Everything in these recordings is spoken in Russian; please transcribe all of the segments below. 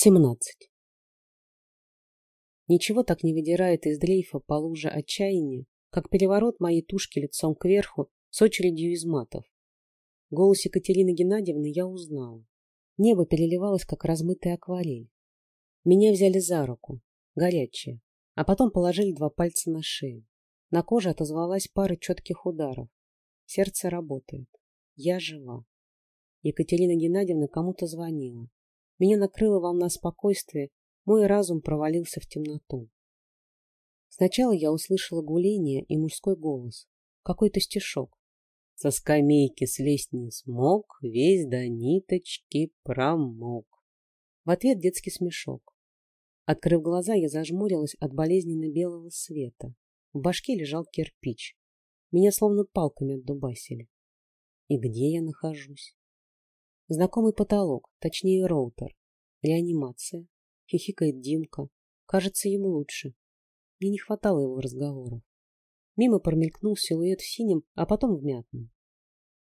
17. Ничего так не выдирает из дрейфа по луже отчаяния, как переворот моей тушки лицом кверху с очередью из матов. Голос Екатерины Геннадьевны я узнала. Небо переливалось, как размытый акварель. Меня взяли за руку, горячее, а потом положили два пальца на шею. На коже отозвалась пара четких ударов. Сердце работает. Я жива. Екатерина Геннадьевна кому-то звонила. Меня накрыла волна спокойствия, мой разум провалился в темноту. Сначала я услышала гуление и мужской голос, какой-то стишок. Со скамейки слезть не смог, весь до ниточки промок. В ответ детский смешок. Открыв глаза, я зажмурилась от болезненно белого света. В башке лежал кирпич. Меня словно палками отдубасили. И где я нахожусь? Знакомый потолок, точнее роутер. Реанимация. Хихикает Димка. Кажется, ему лучше. Мне не хватало его разговоров. Мимо промелькнул силуэт в синем, а потом в мятном.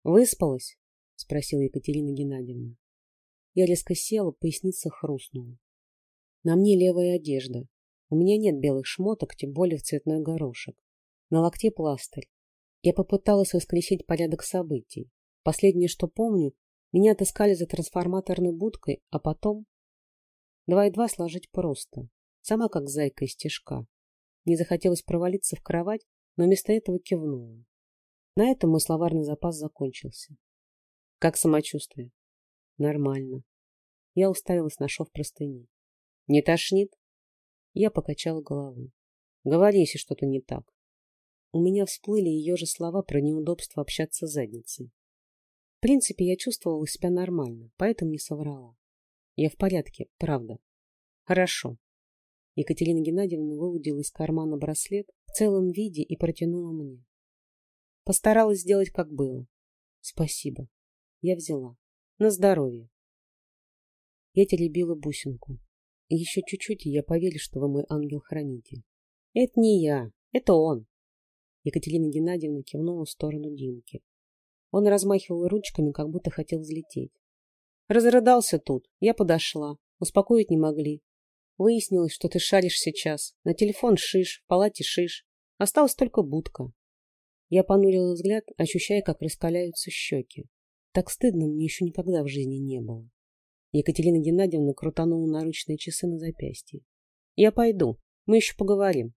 «Выспалась?» — спросила Екатерина Геннадьевна. Я резко села, поясница хрустнула. На мне левая одежда. У меня нет белых шмоток, тем более в цветной горошек. На локте пластырь. Я попыталась воскресить порядок событий. Последнее, что помню, меня отыскали за трансформаторной будкой, а потом... Два и два сложить просто. Сама как зайка из тишка. Не захотелось провалиться в кровать, но вместо этого кивнула. На этом мой словарный запас закончился. Как самочувствие? Нормально. Я уставилась на шов простыни. Не тошнит? Я покачала головой. Говори, если что-то не так. У меня всплыли ее же слова про неудобство общаться с задницей. В принципе, я чувствовала себя нормально, поэтому не соврала. Я в порядке, правда. Хорошо. Екатерина Геннадьевна выудила из кармана браслет в целом виде и протянула мне. Постаралась сделать, как было. Спасибо. Я взяла. На здоровье. Я теребила бусинку. Еще чуть-чуть, и я поверю, что вы мой ангел-хранитель. Это не я, это он. Екатерина Геннадьевна кивнула в сторону Димки. Он размахивал ручками, как будто хотел взлететь. Разрыдался тут. Я подошла. Успокоить не могли. Выяснилось, что ты шаришь сейчас. На телефон шиш, в палате шиш. Осталась только будка. Я понурила взгляд, ощущая, как раскаляются щеки. Так стыдно мне еще никогда в жизни не было. Екатерина Геннадьевна крутанула наручные часы на запястье. Я пойду. Мы еще поговорим.